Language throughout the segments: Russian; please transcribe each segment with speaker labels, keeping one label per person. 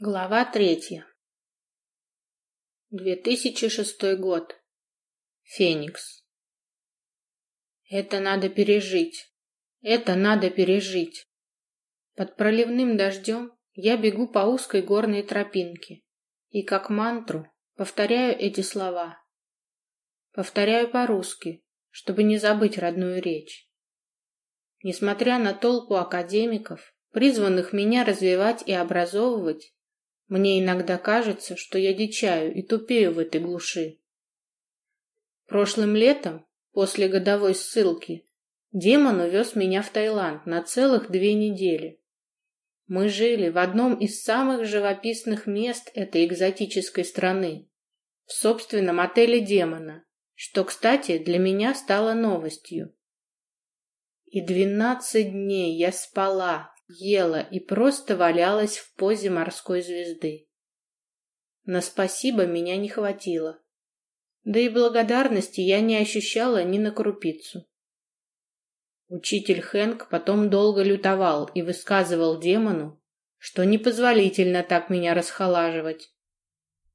Speaker 1: Глава третья. 2006 год. Феникс. Это надо пережить. Это надо пережить. Под проливным дождем я бегу по узкой горной тропинке и как мантру повторяю эти слова. Повторяю по-русски, чтобы не забыть родную речь. Несмотря на толпу академиков, призванных меня развивать и образовывать, мне иногда кажется, что я дичаю и тупею в этой глуши. Прошлым летом, после годовой ссылки, демон увез меня в Таиланд на целых две недели. Мы жили в одном из самых живописных мест этой экзотической страны, в собственном отеле демона, что, кстати, для меня стало новостью. И двенадцать дней я спала, ела и просто валялась в позе морской звезды. На спасибо меня не хватило. Да и благодарности я не ощущала ни на крупицу. Учитель Хэнк потом долго лютовал и высказывал демону, что непозволительно так меня расхолаживать.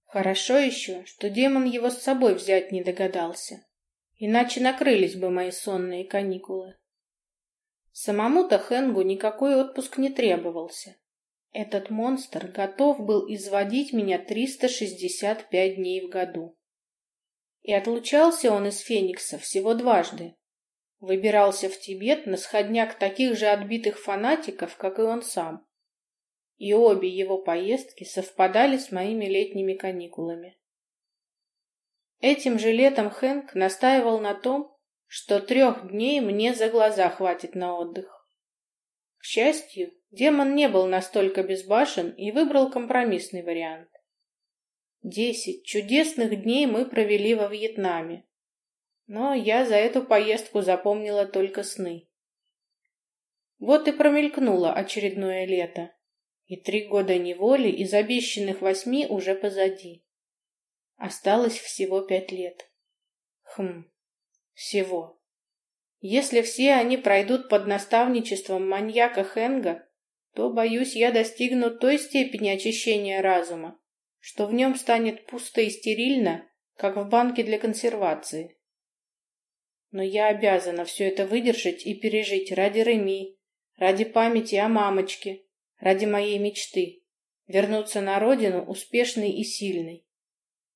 Speaker 1: Хорошо еще, что демон его с собой взять не догадался, иначе накрылись бы мои сонные каникулы. Самому-то Хэнгу никакой отпуск не требовался. Этот монстр готов был изводить меня 365 дней в году. И отлучался он из Феникса всего дважды. Выбирался в Тибет на сходняк таких же отбитых фанатиков, как и он сам. И обе его поездки совпадали с моими летними каникулами. Этим же летом Хэнк настаивал на том, что трех дней мне за глаза хватит на отдых. К счастью, демон не был настолько безбашен и выбрал компромиссный вариант. Десять чудесных дней мы провели во Вьетнаме, но я за эту поездку запомнила только сны. Вот и промелькнуло очередное лето, и три года неволи из обещанных восьми уже позади. Осталось всего пять лет. Хм, всего. Если все они пройдут под наставничеством маньяка Хенга, то, боюсь, я достигну той степени очищения разума, что в нем станет пусто и стерильно, как в банке для консервации. Но я обязана все это выдержать и пережить ради Реми, ради памяти о мамочке, ради моей мечты, вернуться на родину успешной и сильной.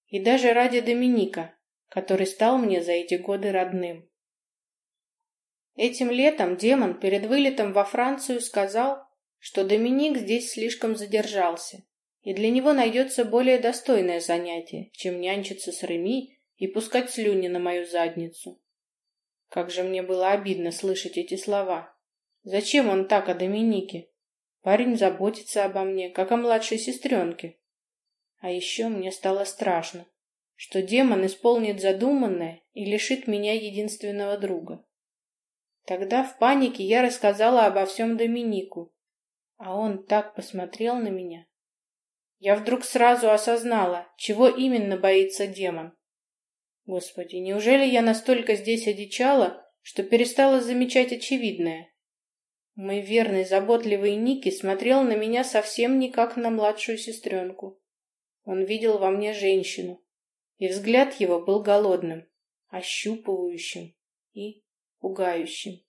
Speaker 1: И даже ради Доминика, который стал мне за эти годы родным. Этим летом демон перед вылетом во Францию сказал, что Доминик здесь слишком задержался, и для него найдется более достойное занятие, чем нянчиться с Реми и пускать слюни на мою задницу. Как же мне было обидно слышать эти слова. Зачем он так о Доминике? Парень заботится обо мне, как о младшей сестренке. А еще мне стало страшно что демон исполнит задуманное и лишит меня единственного друга. Тогда в панике я рассказала обо всем Доминику, а он так посмотрел на меня. Я вдруг сразу осознала, чего именно боится демон. Господи, неужели я настолько здесь одичала, что перестала замечать очевидное? Мой верный, заботливый Ники смотрел на меня совсем не как на младшую сестренку. Он видел во мне женщину, и взгляд его был голодным, ощупывающим и пугающим.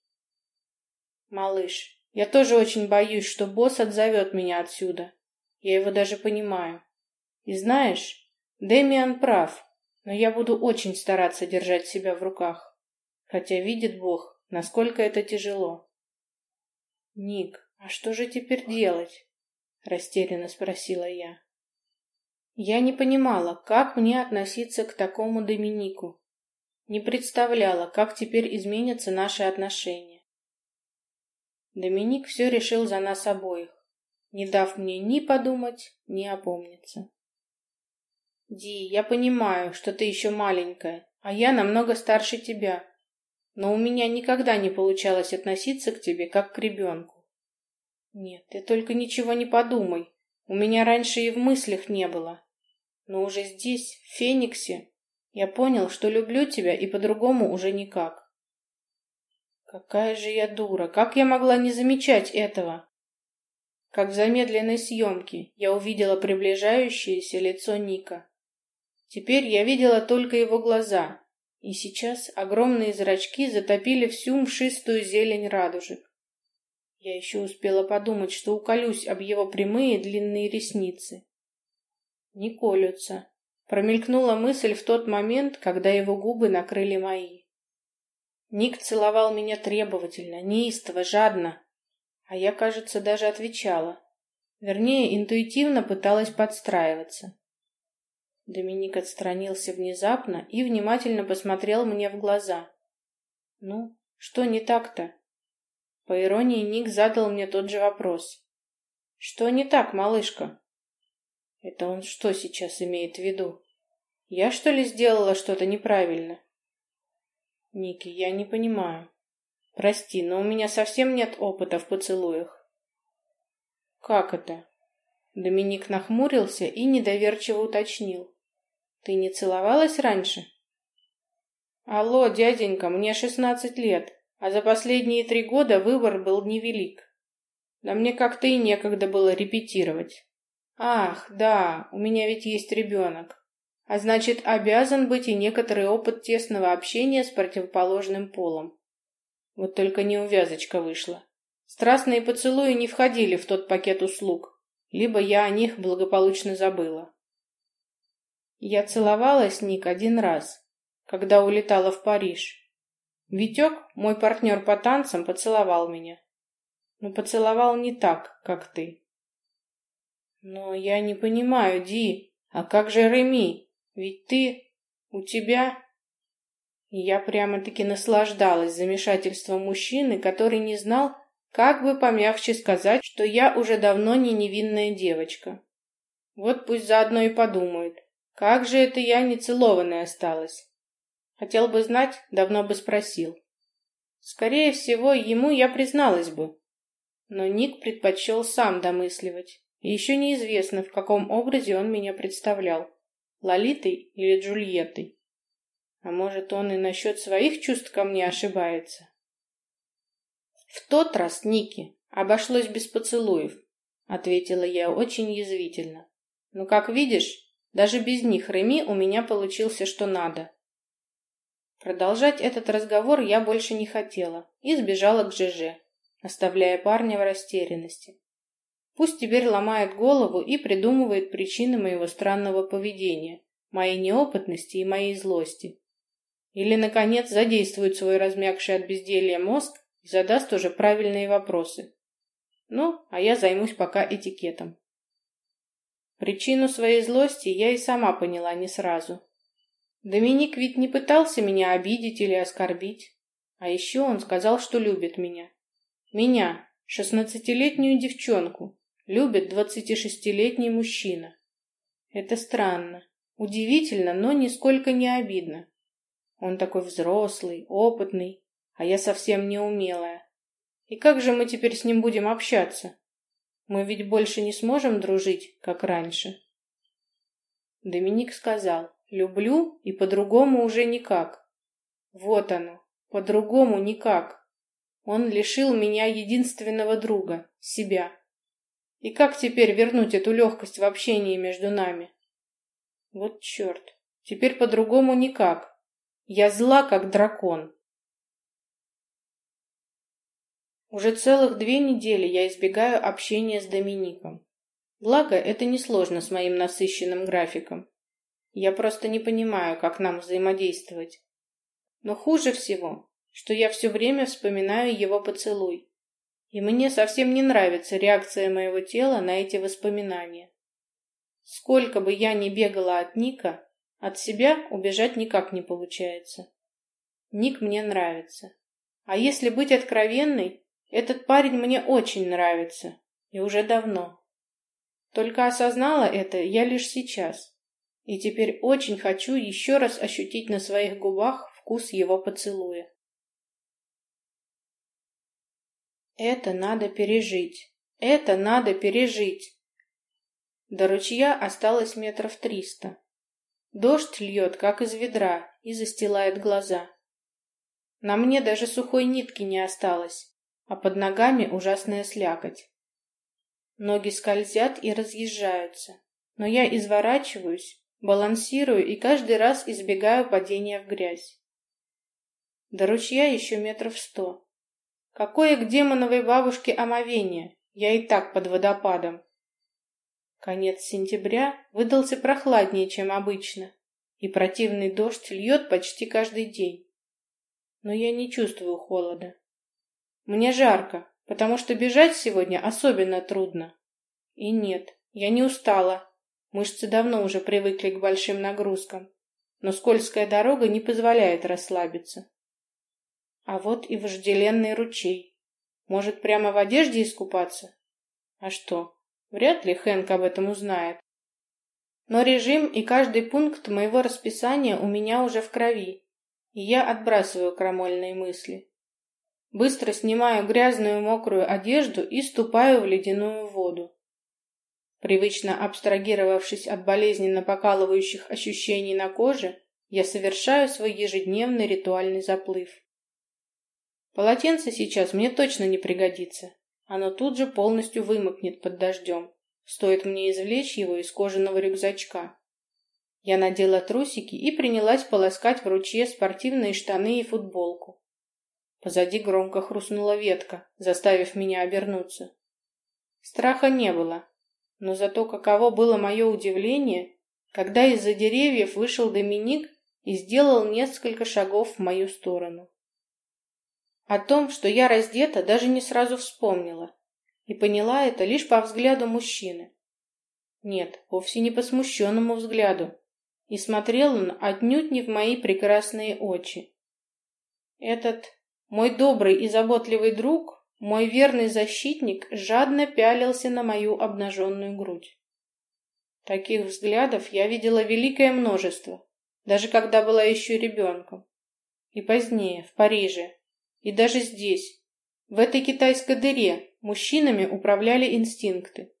Speaker 1: «Малыш, я тоже очень боюсь, что босс отзовет меня отсюда. Я его даже понимаю. И знаешь, Дэмиан прав, но я буду очень стараться держать себя в руках, хотя видит Бог, насколько это тяжело». «Ник, а что же теперь делать?» — растерянно спросила я. Я не понимала, как мне относиться к такому Доминику. Не представляла, как теперь изменятся наши отношения. Доминик все решил за нас обоих, не дав мне ни подумать, ни опомниться. Ди, я понимаю, что ты еще маленькая, а я намного старше тебя, но у меня никогда не получалось относиться к тебе как к ребенку. Нет, ты только ничего не подумай, у меня раньше и в мыслях не было. Но уже здесь, в Фениксе, я понял, что люблю тебя и по-другому уже никак. Какая же я дура! Как я могла не замечать этого? как в замедленной съемке я увидела приближающееся лицо Ника. Теперь я видела только его глаза, и сейчас огромные зрачки затопили всю мшистую зелень радужек. Я еще успела подумать, что уколюсь об его прямые длинные ресницы. Не колются. Промелькнула мысль в тот момент, когда его губы накрыли мои. Ник целовал меня требовательно, неистово, жадно, а я, кажется, даже отвечала. Вернее, интуитивно пыталась подстраиваться. Доминик отстранился внезапно и внимательно посмотрел мне в глаза. «Ну, что не так-то?» По иронии, Ник задал мне тот же вопрос. «Что не так, малышка?» Это он что сейчас имеет в виду? Я, что ли, сделала что-то неправильно? Ники, я не понимаю. Прости, но у меня совсем нет опыта в поцелуях. Как это? Доминик нахмурился и недоверчиво уточнил. Ты не целовалась раньше? Алло, дяденька, мне шестнадцать лет, а за последние три года выбор был невелик. Да мне как-то и некогда было репетировать. Ах, да, у меня ведь есть ребенок. А значит, обязан быть и некоторый опыт тесного общения с противоположным полом. Вот только неувязочка вышла. Страстные поцелуи не входили в тот пакет услуг, либо я о них благополучно забыла. Я целовалась, Ник, один раз, когда улетала в Париж. Витек, мой партнер по танцам, поцеловал меня. Но поцеловал не так, как ты. Но я не понимаю, Ди, а как же Реми? Ведь ты... у тебя... я прямо-таки наслаждалась замешательством мужчины, который не знал, как бы помягче сказать, что я уже давно не невинная девочка. Вот пусть заодно и подумают, как же это я не целованная осталась? Хотел бы знать, давно бы спросил. Скорее всего, ему я призналась бы. Но Ник предпочел сам домысливать. Еще неизвестно, в каком образе он меня представлял. Лолитой или Джульеттой. А может, он и насчет своих чувств ко мне ошибается? В тот раз, Ники, обошлось без поцелуев, ответила я очень язвительно. Но, как видишь, даже без них Реми у меня получился что надо. Продолжать этот разговор я больше не хотела и сбежала к ЖЖ, оставляя парня в растерянности. Пусть теперь ломает голову и придумывает причины моего странного поведения, моей неопытности и моей злости. Или, наконец, задействует свой размягший от безделья мозг и задаст уже правильные вопросы. Ну, а я займусь пока этикетом. Причину своей злости я и сама поняла не сразу. Доминик ведь не пытался меня обидеть или оскорбить. А еще он сказал, что любит меня. Меня, шестнадцатилетнюю девчонку, любит двадцатишестилетний мужчина. Это странно, удивительно, но нисколько не обидно. Он такой взрослый, опытный, а я совсем неумелая. И как же мы теперь с ним будем общаться? Мы ведь больше не сможем дружить, как раньше. Доминик сказал, люблю и по-другому уже никак. Вот оно, по-другому никак. Он лишил меня единственного друга, себя. И как теперь вернуть эту легкость в общении между нами? Вот черт, теперь по-другому никак. Я зла, как дракон. Уже целых две недели я избегаю общения с Домиником. Благо, это несложно с моим насыщенным графиком. Я просто не понимаю, как нам взаимодействовать. Но хуже всего, что я все время вспоминаю его поцелуй. И мне совсем не нравится реакция моего тела на эти воспоминания. Сколько бы я ни бегала от Ника, от себя убежать никак не получается. Ник мне нравится. А если быть откровенной, этот парень мне очень нравится. И уже давно. Только осознала это я лишь сейчас. И теперь очень хочу еще раз ощутить на своих губах вкус его поцелуя. Это надо пережить. Это надо пережить. До ручья осталось метров триста. Дождь льет, как из ведра, и застилает глаза. На мне даже сухой нитки не осталось а под ногами ужасная слякоть. Ноги скользят и разъезжаются, но я изворачиваюсь, балансирую и каждый раз избегаю падения в грязь. До ручья еще метров сто. Какое к демоновой бабушке омовение, я и так под водопадом. Конец сентября выдался прохладнее, чем обычно, и противный дождь льет почти каждый день. Но я не чувствую холода. Мне жарко, потому что бежать сегодня особенно трудно. И нет, я не устала. Мышцы давно уже привыкли к большим нагрузкам, но скользкая дорога не позволяет расслабиться. А вот и вожделенный ручей. Может, прямо в одежде искупаться? А что? Вряд ли Хэнк об этом узнает. Но режим и каждый пункт моего расписания у меня уже в крови, и я отбрасываю крамольные мысли. Быстро снимаю грязную мокрую одежду и ступаю в ледяную воду. Привычно абстрагировавшись от болезненно покалывающих ощущений на коже, я совершаю свой ежедневный ритуальный заплыв. Полотенце сейчас мне точно не пригодится. Оно тут же полностью вымокнет под дождем. Стоит мне извлечь его из кожаного рюкзачка. Я надела трусики и принялась полоскать в ручье спортивные штаны и футболку. Позади громко хрустнула ветка, заставив меня обернуться. Страха не было, но зато каково было мое удивление, когда из-за деревьев вышел Доминик и сделал несколько шагов в мою сторону. О том, что я раздета, даже не сразу вспомнила. И поняла это лишь по взгляду мужчины. Нет, вовсе не по смущенному взгляду. И смотрел он отнюдь не в мои прекрасные очи. Этот мой добрый и заботливый друг, мой верный защитник, жадно пялился на мою обнаженную грудь. Таких взглядов я видела великое множество, даже когда была еще ребенком. И позднее, в Париже, и даже здесь, в этой китайской дыре, мужчинами управляли инстинкты.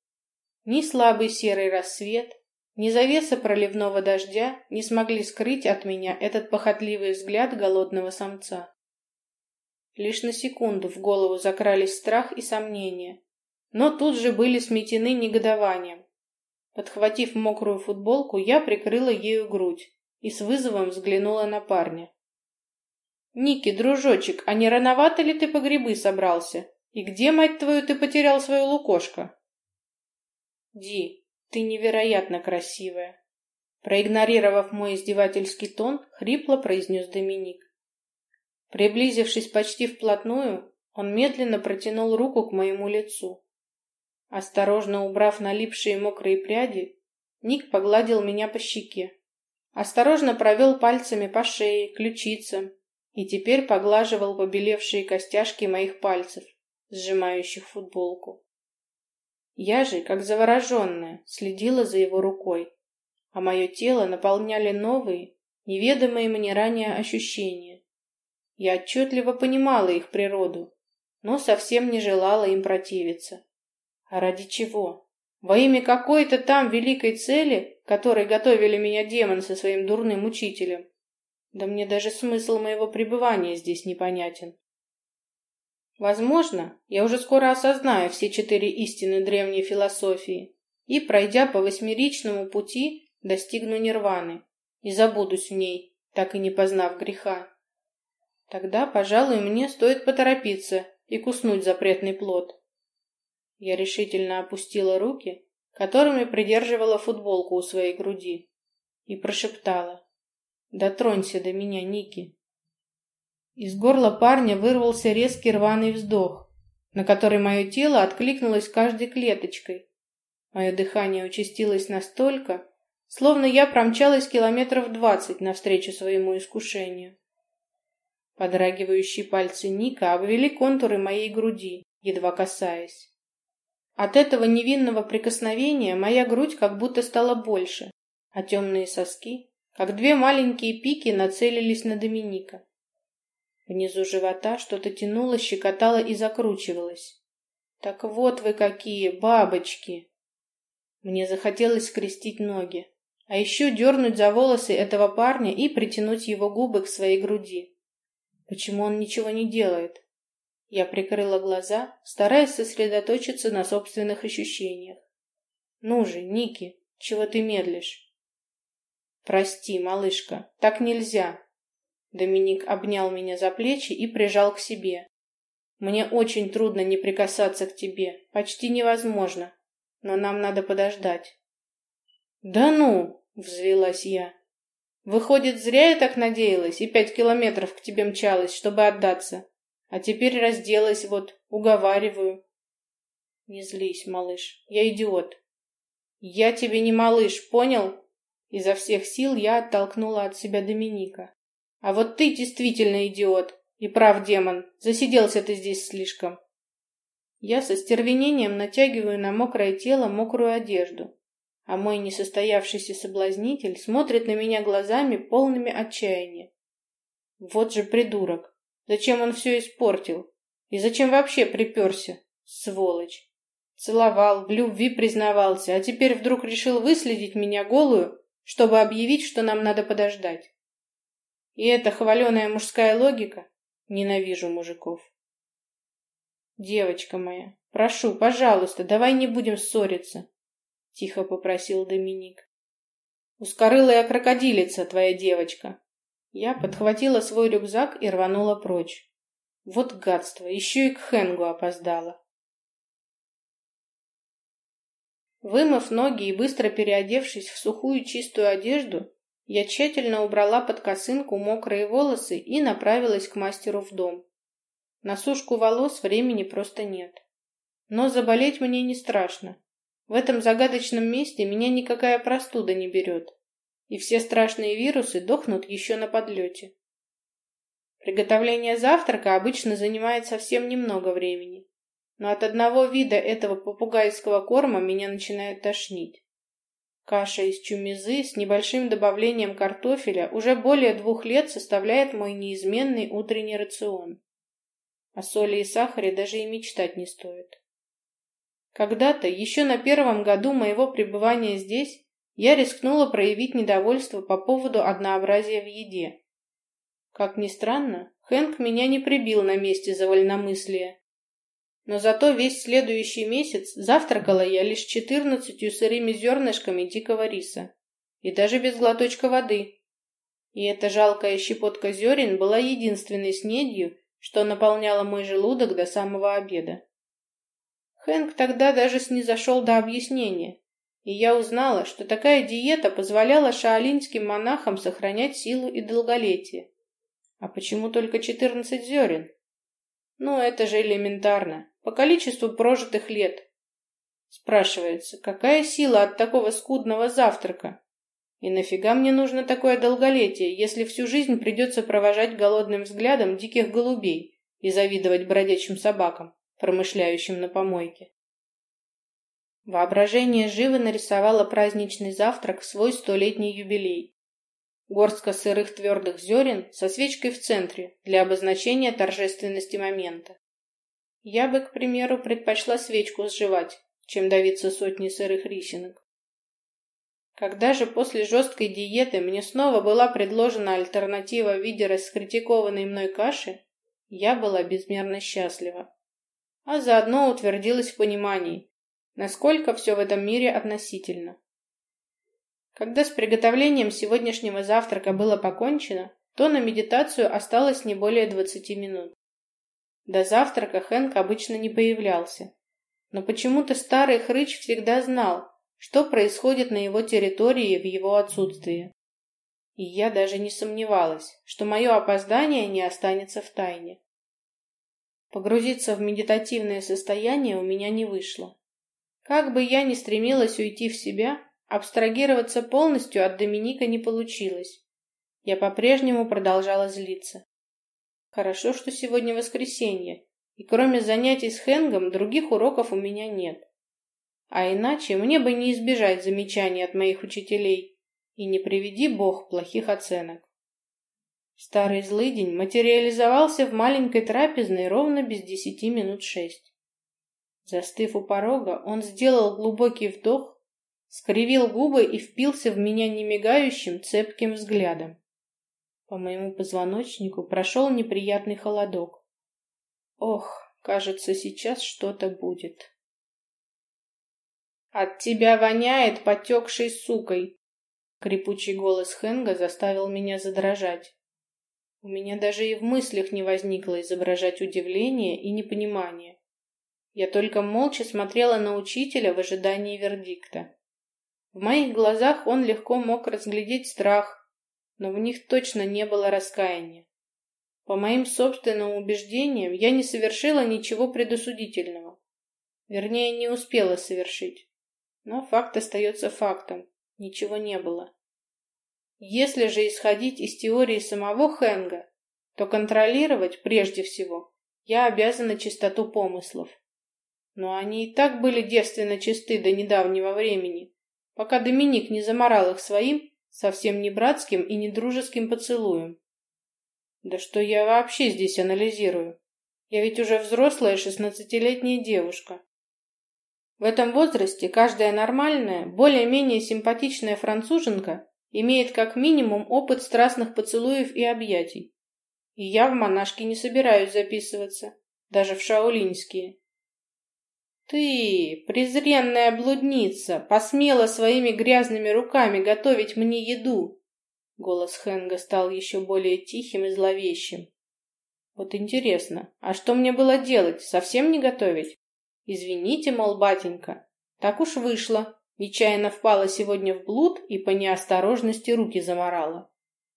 Speaker 1: Ни слабый серый рассвет, ни завеса проливного дождя не смогли скрыть от меня этот похотливый взгляд голодного самца. Лишь на секунду в голову закрались страх и сомнения, но тут же были сметены негодованием. Подхватив мокрую футболку, я прикрыла ею грудь и с вызовом взглянула на парня. «Ники, дружочек, а не рановато ли ты по грибы собрался? И где, мать твою, ты потерял свое лукошко?» «Ди, ты невероятно красивая!» Проигнорировав мой издевательский тон, хрипло произнес Доминик. Приблизившись почти вплотную, он медленно протянул руку к моему лицу. Осторожно убрав налипшие мокрые пряди, Ник погладил меня по щеке. Осторожно провел пальцами по шее, ключицам, и теперь поглаживал побелевшие костяшки моих пальцев, сжимающих футболку. Я же, как завороженная, следила за его рукой, а мое тело наполняли новые, неведомые мне ранее ощущения. Я отчетливо понимала их природу, но совсем не желала им противиться. А ради чего? Во имя какой-то там великой цели, которой готовили меня демон со своим дурным учителем? Да мне даже смысл моего пребывания здесь непонятен. Возможно, я уже скоро осознаю все четыре истины древней философии и, пройдя по восьмеричному пути, достигну нирваны и забудусь в ней, так и не познав греха. Тогда, пожалуй, мне стоит поторопиться и куснуть запретный плод. Я решительно опустила руки, которыми придерживала футболку у своей груди, и прошептала Дотронься до меня, Ники. Из горла парня вырвался резкий рваный вздох, на который мое тело откликнулось каждой клеточкой. Мое дыхание участилось настолько, словно я промчалась километров двадцать навстречу своему искушению. Подрагивающие пальцы Ника обвели контуры моей груди, едва касаясь. От этого невинного прикосновения моя грудь как будто стала больше, а темные соски как две маленькие пики нацелились на Доминика. Внизу живота что-то тянуло, щекотало и закручивалось. Так вот вы какие, бабочки! Мне захотелось скрестить ноги, а еще дернуть за волосы этого парня и притянуть его губы к своей груди. Почему он ничего не делает? Я прикрыла глаза, стараясь сосредоточиться на собственных ощущениях. «Ну же, Ники, чего ты медлишь?» «Прости, малышка, так нельзя!» Доминик обнял меня за плечи и прижал к себе. «Мне очень трудно не прикасаться к тебе, почти невозможно, но нам надо подождать». «Да ну!» — взвелась я. «Выходит, зря я так надеялась и пять километров к тебе мчалась, чтобы отдаться. А теперь разделась вот, уговариваю». «Не злись, малыш, я идиот». «Я тебе не малыш, понял?» Изо всех сил я оттолкнула от себя Доминика. «А вот ты действительно идиот. И прав, демон, засиделся ты здесь слишком». Я со стервенением натягиваю на мокрое тело мокрую одежду, а мой несостоявшийся соблазнитель смотрит на меня глазами, полными отчаяния. Вот же придурок! Зачем он все испортил? И зачем вообще приперся? Сволочь! Целовал, в любви признавался, а теперь вдруг решил выследить меня голую, чтобы объявить, что нам надо подождать. И это хваленая мужская логика? Ненавижу мужиков. Девочка моя, прошу, пожалуйста, давай не будем ссориться. — тихо попросил Доминик. «Ускорылая крокодилица, твоя девочка!» Я подхватила свой рюкзак и рванула прочь. Вот гадство, еще и к Хэнгу опоздала. Вымыв ноги и быстро переодевшись в сухую чистую одежду, я тщательно убрала под косынку мокрые волосы и направилась к мастеру в дом. На сушку волос времени просто нет. Но заболеть мне не страшно. В этом загадочном месте меня никакая простуда не берет, и все страшные вирусы дохнут еще на подлете. Приготовление завтрака обычно занимает совсем немного времени, но от одного вида этого попугайского корма меня начинает тошнить. Каша из чумизы с небольшим добавлением картофеля уже более двух лет составляет мой неизменный утренний рацион. О соли и сахаре даже и мечтать не стоит. Когда-то, еще на первом году моего пребывания здесь, я рискнула проявить недовольство по поводу однообразия в еде. Как ни странно, Хэнк меня не прибил на месте за вольномыслие. Но зато весь следующий месяц завтракала я лишь четырнадцатью сырыми зернышками дикого риса. И даже без глоточка воды. И эта жалкая щепотка зерен была единственной снедью, что наполняла мой желудок до самого обеда. Хэнк тогда даже снизошел до объяснения, и я узнала, что такая диета позволяла шаолиньским монахам сохранять силу и долголетие. А почему только 14 зерен? Ну, это же элементарно, по количеству прожитых лет. Спрашивается, какая сила от такого скудного завтрака? И нафига мне нужно такое долголетие, если всю жизнь придется провожать голодным взглядом диких голубей и завидовать бродячим собакам? промышляющим на помойке. Воображение живо нарисовало праздничный завтрак в свой столетний юбилей. Горстка сырых твердых зерен со свечкой в центре для обозначения торжественности момента. Я бы, к примеру, предпочла свечку сживать, чем давиться сотней сырых рисинок. Когда же после жесткой диеты мне снова была предложена альтернатива в виде раскритикованной мной каши, я была безмерно счастлива а заодно утвердилась в понимании, насколько все в этом мире относительно. Когда с приготовлением сегодняшнего завтрака было покончено, то на медитацию осталось не более двадцати минут. До завтрака Хэнк обычно не появлялся, но почему-то старый хрыч всегда знал, что происходит на его территории в его отсутствии. И я даже не сомневалась, что мое опоздание не останется в тайне. Погрузиться в медитативное состояние у меня не вышло. Как бы я ни стремилась уйти в себя, абстрагироваться полностью от Доминика не получилось. Я по-прежнему продолжала злиться. Хорошо, что сегодня воскресенье, и кроме занятий с Хэнгом других уроков у меня нет. А иначе мне бы не избежать замечаний от моих учителей, и не приведи Бог плохих оценок. Старый злыдень материализовался в маленькой трапезной ровно без десяти минут шесть. Застыв у порога, он сделал глубокий вдох, скривил губы и впился в меня немигающим, цепким взглядом. По моему позвоночнику прошел неприятный холодок. Ох, кажется, сейчас что-то будет. От тебя воняет потекшей сукой. Крепучий голос Хенга заставил меня задрожать. У меня даже и в мыслях не возникло изображать удивление и непонимание. Я только молча смотрела на учителя в ожидании вердикта. В моих глазах он легко мог разглядеть страх, но в них точно не было раскаяния. По моим собственным убеждениям, я не совершила ничего предосудительного. Вернее, не успела совершить. Но факт остается фактом. Ничего не было. Если же исходить из теории самого Хенга, то контролировать, прежде всего, я обязана чистоту помыслов. Но они и так были девственно чисты до недавнего времени, пока Доминик не заморал их своим, совсем не братским и не дружеским поцелуем. Да что я вообще здесь анализирую? Я ведь уже взрослая шестнадцатилетняя девушка. В этом возрасте каждая нормальная, более-менее симпатичная француженка имеет как минимум опыт страстных поцелуев и объятий. И я в монашки не собираюсь записываться, даже в шаолиньские. Ты, презренная блудница, посмела своими грязными руками готовить мне еду. Голос Хенга стал еще более тихим и зловещим. Вот интересно, а что мне было делать? Совсем не готовить? Извините, мол, батенька, так уж вышло. Нечаянно впала сегодня в блуд и по неосторожности руки заморала.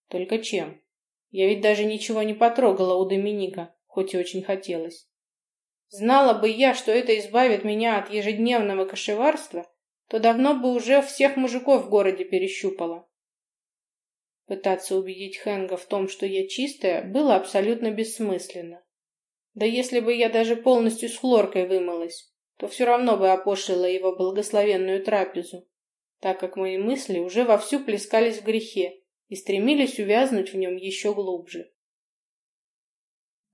Speaker 1: Только чем? Я ведь даже ничего не потрогала у Доминика, хоть и очень хотелось. Знала бы я, что это избавит меня от ежедневного кошеварства, то давно бы уже всех мужиков в городе перещупала. Пытаться убедить Хэнга в том, что я чистая, было абсолютно бессмысленно. Да если бы я даже полностью с хлоркой вымылась, то все равно бы опошлила его благословенную трапезу, так как мои мысли уже вовсю плескались в грехе и стремились увязнуть в нем еще глубже.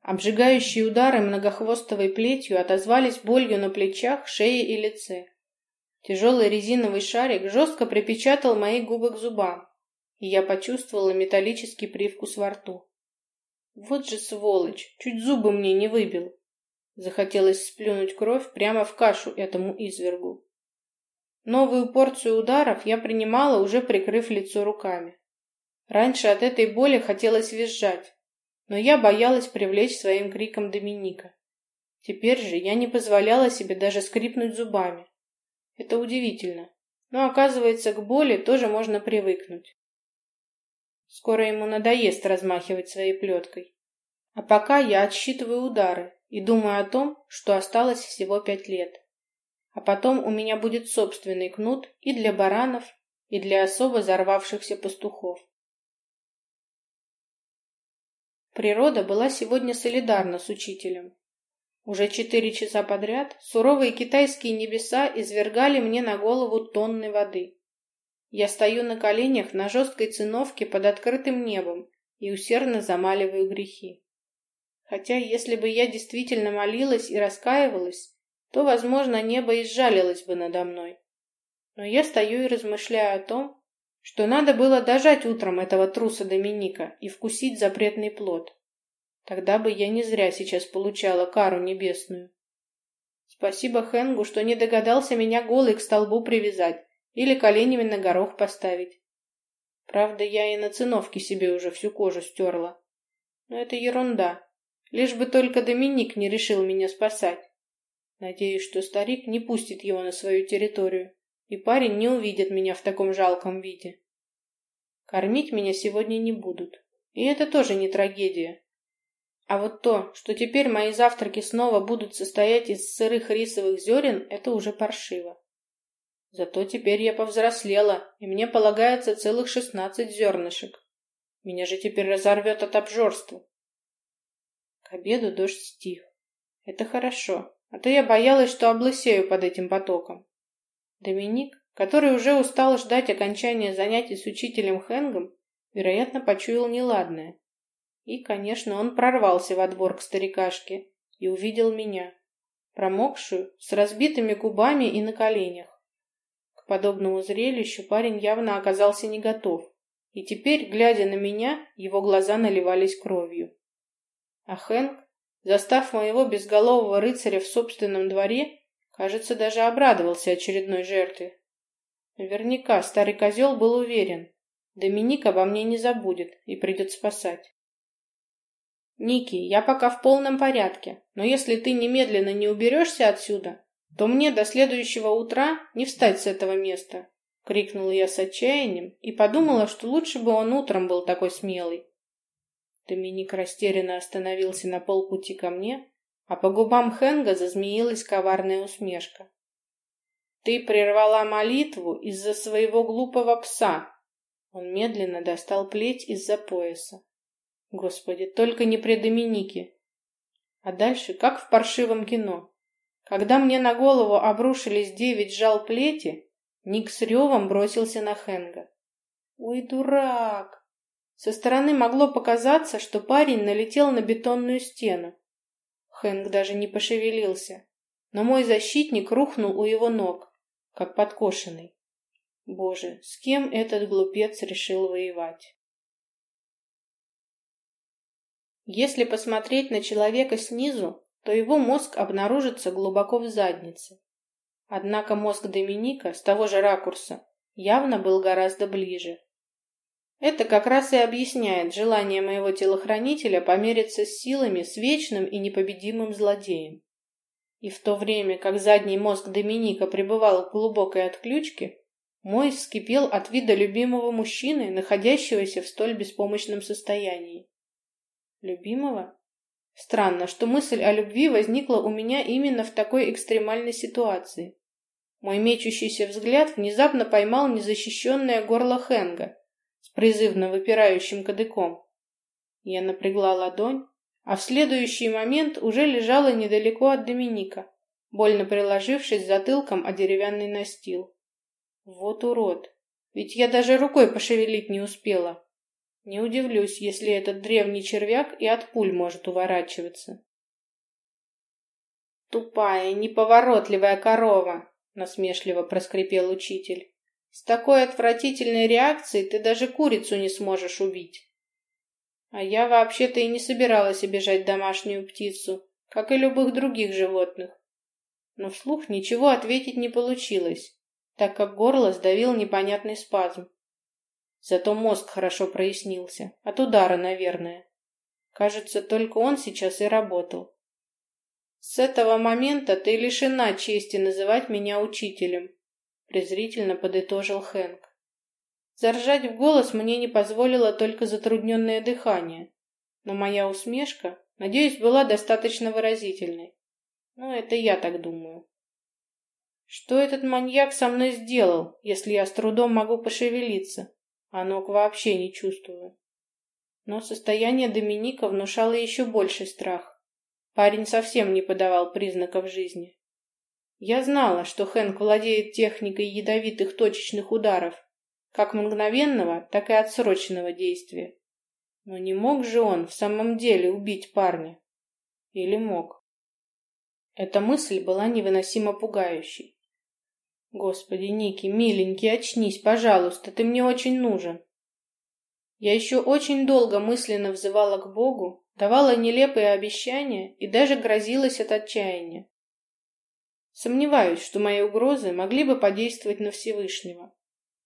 Speaker 1: Обжигающие удары многохвостовой плетью отозвались болью на плечах, шее и лице. Тяжелый резиновый шарик жестко припечатал мои губы к зубам, и я почувствовала металлический привкус во рту. Вот же сволочь, чуть зубы мне не выбил. Захотелось сплюнуть кровь прямо в кашу этому извергу. Новую порцию ударов я принимала, уже прикрыв лицо руками. Раньше от этой боли хотелось визжать, но я боялась привлечь своим криком Доминика. Теперь же я не позволяла себе даже скрипнуть зубами. Это удивительно, но оказывается, к боли тоже можно привыкнуть. Скоро ему надоест размахивать своей плеткой. А пока я отсчитываю удары и думаю о том, что осталось всего пять лет. А потом у меня будет собственный кнут и для баранов, и для особо зарвавшихся пастухов. Природа была сегодня солидарна с учителем. Уже четыре часа подряд суровые китайские небеса извергали мне на голову тонны воды. Я стою на коленях на жесткой циновке под открытым небом и усердно замаливаю грехи. Хотя, если бы я действительно молилась и раскаивалась, то, возможно, небо и сжалилось бы надо мной. Но я стою и размышляю о том, что надо было дожать утром этого труса Доминика и вкусить запретный плод. Тогда бы я не зря сейчас получала кару небесную. Спасибо Хэнгу, что не догадался меня голой к столбу привязать, или коленями на горох поставить. Правда, я и на циновке себе уже всю кожу стерла. Но это ерунда. Лишь бы только Доминик не решил меня спасать. Надеюсь, что старик не пустит его на свою территорию, и парень не увидит меня в таком жалком виде. Кормить меня сегодня не будут. И это тоже не трагедия. А вот то, что теперь мои завтраки снова будут состоять из сырых рисовых зерен, это уже паршиво. Зато теперь я повзрослела, и мне полагается целых шестнадцать зернышек. Меня же теперь разорвет от обжорства. К обеду дождь стих. Это хорошо, а то я боялась, что облысею под этим потоком. Доминик, который уже устал ждать окончания занятий с учителем Хэнгом, вероятно, почуял неладное. И, конечно, он прорвался во двор к старикашке и увидел меня, промокшую, с разбитыми губами и на коленях подобному зрелищу парень явно оказался не готов, и теперь, глядя на меня, его глаза наливались кровью. А Хэнк, застав моего безголового рыцаря в собственном дворе, кажется, даже обрадовался очередной жертве. Наверняка старый козел был уверен, Доминик обо мне не забудет и придет спасать. «Ники, я пока в полном порядке, но если ты немедленно не уберешься отсюда, то мне до следующего утра не встать с этого места», — крикнула я с отчаянием и подумала, что лучше бы он утром был такой смелый. Доминик растерянно остановился на полпути ко мне, а по губам Хенга зазмеилась коварная усмешка. «Ты прервала молитву из-за своего глупого пса!» Он медленно достал плеть из-за пояса. Господи, только не при Доминике. А дальше, как в паршивом кино. Когда мне на голову обрушились девять жал плети, Ник с ревом бросился на Хенга. «Ой, дурак!» Со стороны могло показаться, что парень налетел на бетонную стену. Хэнк даже не пошевелился, но мой защитник рухнул у его ног, как подкошенный. Боже, с кем этот глупец решил воевать? Если посмотреть на человека снизу, то его мозг обнаружится глубоко в заднице. Однако мозг Доминика с того же ракурса явно был гораздо ближе. Это как раз и объясняет желание моего телохранителя помериться с силами с вечным и непобедимым злодеем. И в то время, как задний мозг Доминика пребывал в глубокой отключке, мой вскипел от вида любимого мужчины, находящегося в столь беспомощном состоянии. Любимого? Странно, что мысль о любви возникла у меня именно в такой экстремальной ситуации. Мой мечущийся взгляд внезапно поймал незащищенное горло Хенга с призывно выпирающим кадыком. Я напрягла ладонь, а в следующий момент уже лежала недалеко от Доминика, больно приложившись затылком о деревянный настил. Вот урод! Ведь я даже рукой пошевелить не успела. Не удивлюсь, если этот древний червяк и от пуль может уворачиваться. «Тупая, неповоротливая корова!» — насмешливо проскрипел учитель. «С такой отвратительной реакцией ты даже курицу не сможешь убить». А я вообще-то и не собиралась обижать домашнюю птицу, как и любых других животных. Но вслух ничего ответить не получилось, так как горло сдавил непонятный спазм. Зато мозг хорошо прояснился. От удара, наверное. Кажется, только он сейчас и работал. С этого момента ты лишена чести называть меня учителем, презрительно подытожил Хэнк. Заржать в голос мне не позволило только затрудненное дыхание, но моя усмешка, надеюсь, была достаточно выразительной. Ну, это я так думаю. Что этот маньяк со мной сделал, если я с трудом могу пошевелиться? а ног вообще не чувствую. Но состояние Доминика внушало еще больший страх. Парень совсем не подавал признаков жизни. Я знала, что Хэнк владеет техникой ядовитых точечных ударов, как мгновенного, так и отсроченного действия. Но не мог же он в самом деле убить парня? Или мог? Эта мысль была невыносимо пугающей. Господи, Ники, миленький, очнись, пожалуйста, ты мне очень нужен. Я еще очень долго мысленно взывала к Богу, давала нелепые обещания и даже грозилась от отчаяния. Сомневаюсь, что мои угрозы могли бы подействовать на Всевышнего.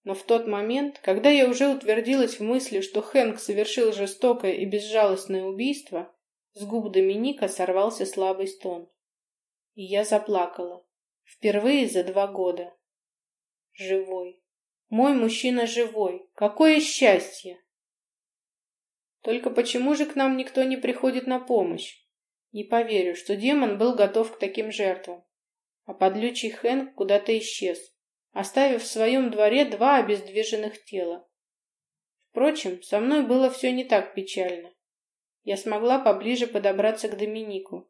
Speaker 1: Но в тот момент, когда я уже утвердилась в мысли, что Хэнк совершил жестокое и безжалостное убийство, с губ Доминика сорвался слабый стон. И я заплакала. Впервые за два года. Живой. Мой мужчина живой. Какое счастье! Только почему же к нам никто не приходит на помощь? Не поверю, что демон был готов к таким жертвам. А подлючий Хэнк куда-то исчез, оставив в своем дворе два обездвиженных тела. Впрочем, со мной было все не так печально. Я смогла поближе подобраться к Доминику.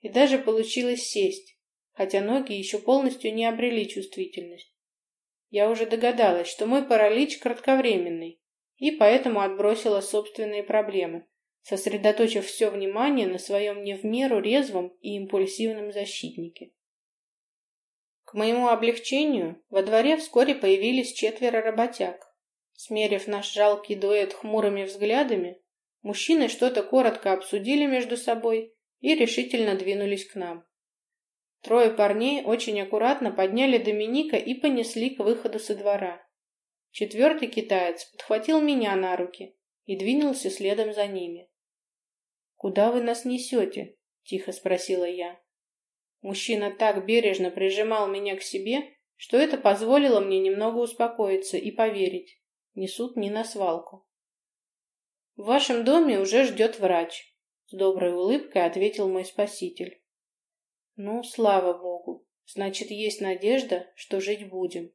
Speaker 1: И даже получилось сесть, хотя ноги еще полностью не обрели чувствительность. Я уже догадалась, что мой паралич кратковременный, и поэтому отбросила собственные проблемы, сосредоточив все внимание на своем не в меру резвом и импульсивном защитнике. К моему облегчению во дворе вскоре появились четверо работяг. Смерив наш жалкий дуэт хмурыми взглядами, мужчины что-то коротко обсудили между собой и решительно двинулись к нам. Трое парней очень аккуратно подняли Доминика и понесли к выходу со двора. Четвертый китаец подхватил меня на руки и двинулся следом за ними. «Куда вы нас несете?» — тихо спросила я. Мужчина так бережно прижимал меня к себе, что это позволило мне немного успокоиться и поверить. Несут не на свалку. «В вашем доме уже ждет врач», — с доброй улыбкой ответил мой спаситель. «Ну, слава богу, значит, есть надежда, что жить будем».